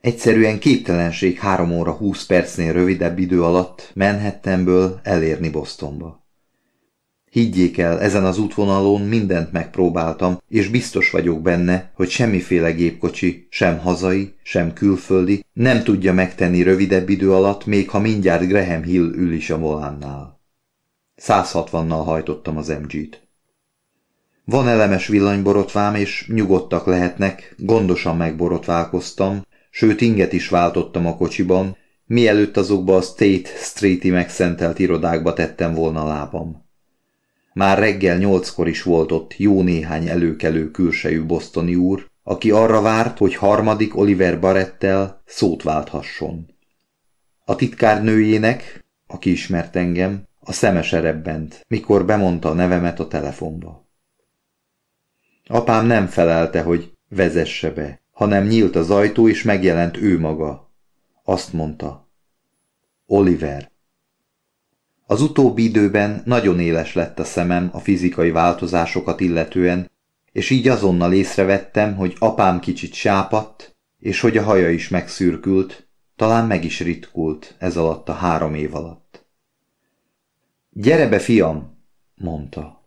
Egyszerűen képtelenség három óra húsz percnél rövidebb idő alatt Manhattanből elérni Bostonba. Higgyék el, ezen az útvonalon mindent megpróbáltam, és biztos vagyok benne, hogy semmiféle gépkocsi, sem hazai, sem külföldi nem tudja megtenni rövidebb idő alatt, még ha mindjárt Graham Hill ül is a volánnál. 160-nal hajtottam az MG-t. Van elemes villanyborotvám, és nyugodtak lehetnek, gondosan megborotválkoztam, sőt inget is váltottam a kocsiban, mielőtt azokba a State Street-i megszentelt irodákba tettem volna lábam. Már reggel nyolckor is volt ott jó néhány előkelő külsejű bosztoni úr, aki arra várt, hogy harmadik Oliver Barrettel szót válthasson. A titkárnőjének, aki ismert engem, a szeme serebbent, mikor bemondta a nevemet a telefonba. Apám nem felelte, hogy vezesse be, hanem nyílt az ajtó, és megjelent ő maga. Azt mondta. Oliver. Az utóbbi időben nagyon éles lett a szemem a fizikai változásokat illetően, és így azonnal észrevettem, hogy apám kicsit sápadt, és hogy a haja is megszürkült, talán meg is ritkult ez alatt a három év alatt. Gyere be, fiam, mondta.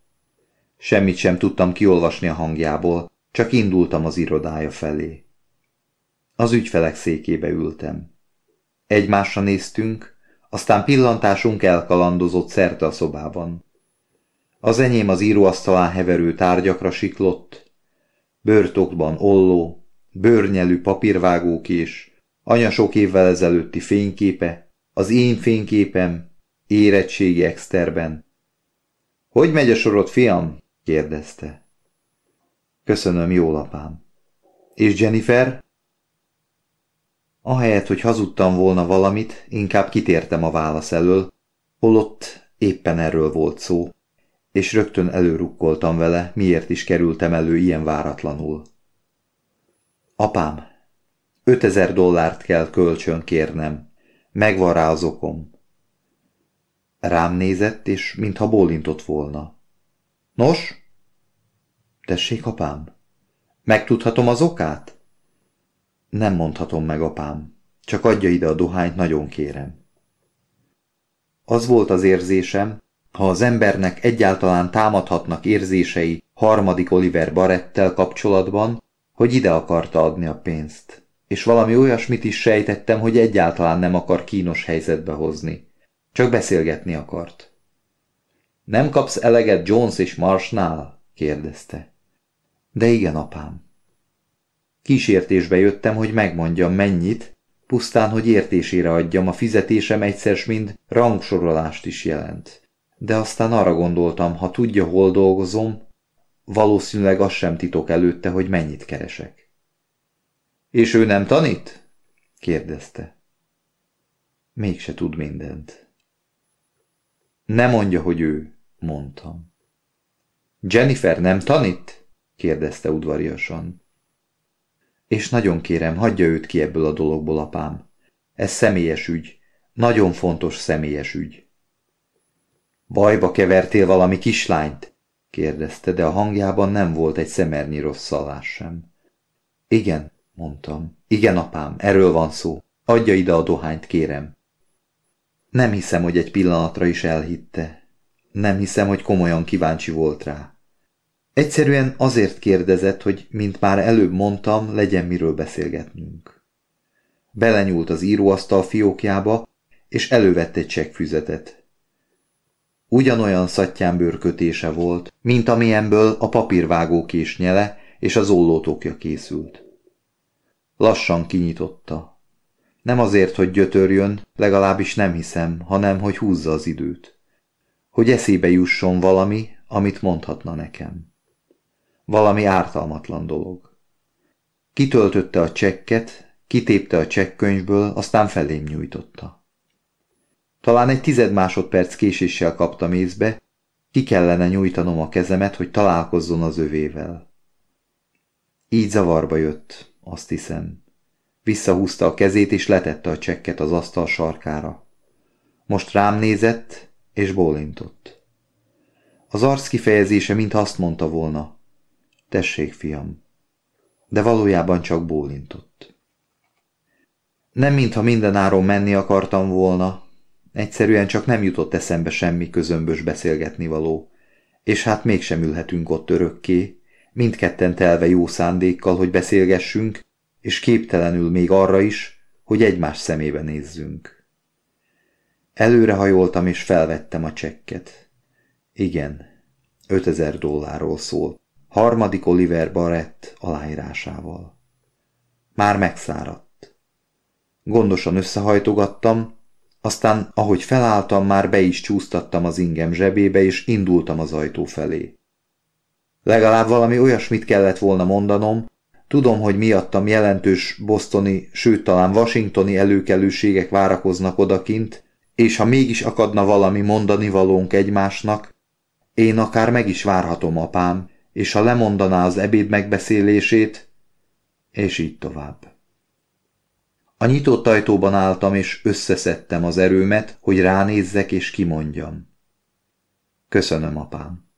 Semmit sem tudtam kiolvasni a hangjából, csak indultam az irodája felé. Az ügyfelek székébe ültem. Egymásra néztünk, aztán pillantásunk elkalandozott szerte a szobában. Az enyém az íróasztalán heverő tárgyakra siklott, bőrtokban olló, bőrnyelű papírvágókés, anya sok évvel ezelőtti fényképe, az én fényképem, érettségi exterben. Hogy megy a sorod, fiam? kérdezte. Köszönöm, jó lapám. És Jennifer? Ahelyett, hogy hazudtam volna valamit, inkább kitértem a válasz elől, holott éppen erről volt szó, és rögtön előrukkoltam vele, miért is kerültem elő ilyen váratlanul. Apám, ötezer dollárt kell kölcsön kérnem, megvan rá az okom. Rám nézett, és mintha bólintott volna. Nos? Tessék, apám? Megtudhatom az okát? Nem mondhatom meg, apám. Csak adja ide a dohányt, nagyon kérem. Az volt az érzésem, ha az embernek egyáltalán támadhatnak érzései harmadik Oliver Barrettel kapcsolatban, hogy ide akarta adni a pénzt. És valami olyasmit is sejtettem, hogy egyáltalán nem akar kínos helyzetbe hozni. Csak beszélgetni akart. Nem kapsz eleget Jones és Marsnál? kérdezte. De igen, apám. Kísértésbe jöttem, hogy megmondjam mennyit, pusztán, hogy értésére adjam, a fizetésem egyszer mind rangsorolást is jelent. De aztán arra gondoltam, ha tudja, hol dolgozom, valószínűleg az sem titok előtte, hogy mennyit keresek. És ő nem tanít? kérdezte. Mégse tud mindent. Ne mondja, hogy ő, mondtam. Jennifer nem tanít? Kérdezte udvariasan. És nagyon kérem, hagyja őt ki ebből a dologból, apám. Ez személyes ügy. Nagyon fontos személyes ügy. Bajba kevertél valami kislányt? kérdezte, de a hangjában nem volt egy szemernyi rosszalás sem. Igen, mondtam. Igen, apám, erről van szó. Adja ide a dohányt, kérem. Nem hiszem, hogy egy pillanatra is elhitte. Nem hiszem, hogy komolyan kíváncsi volt rá. Egyszerűen azért kérdezett, hogy, mint már előbb mondtam, legyen miről beszélgetnünk. Belenyúlt az íróasztal fiókjába, és elővette egy csekkfüzetet. Ugyanolyan szattyán bőrkötése volt, mint amilyenből a papírvágókés nyele és az ollótokja készült. Lassan kinyitotta. Nem azért, hogy gyötörjön, legalábbis nem hiszem, hanem hogy húzza az időt. Hogy eszébe jusson valami, amit mondhatna nekem. Valami ártalmatlan dolog. Kitöltötte a csekket, kitépte a csekkönyvből, aztán felém nyújtotta. Talán egy tized másodperc késéssel kaptam észbe, ki kellene nyújtanom a kezemet, hogy találkozzon az övével. Így zavarba jött, azt hiszem. Visszahúzta a kezét, és letette a csekket az asztal sarkára. Most rám nézett, és bólintott. Az arc kifejezése, mintha azt mondta volna, Tessék, fiam. De valójában csak bólintott. Nem mintha mindenáron menni akartam volna, egyszerűen csak nem jutott eszembe semmi közömbös beszélgetni való, és hát mégsem ülhetünk ott örökké, mindketten telve jó szándékkal, hogy beszélgessünk, és képtelenül még arra is, hogy egymás szemébe nézzünk. Előrehajoltam és felvettem a csekket. Igen, 5000 dollárról szól. Harmadik Oliver Barrett aláírásával. Már megszáradt. Gondosan összehajtogattam, aztán, ahogy felálltam, már be is csúsztattam az ingem zsebébe, és indultam az ajtó felé. Legalább valami olyasmit kellett volna mondanom, tudom, hogy miattam jelentős bostoni, sőt talán washingtoni előkelőségek várakoznak odakint, és ha mégis akadna valami mondani valónk egymásnak, én akár meg is várhatom apám, és ha lemondaná az ebéd megbeszélését, és így tovább. A nyitott ajtóban álltam, és összeszedtem az erőmet, hogy ránézzek és kimondjam. Köszönöm, apám.